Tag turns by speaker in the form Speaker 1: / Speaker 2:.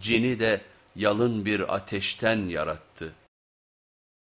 Speaker 1: cini de yalın bir ateşten yarattı.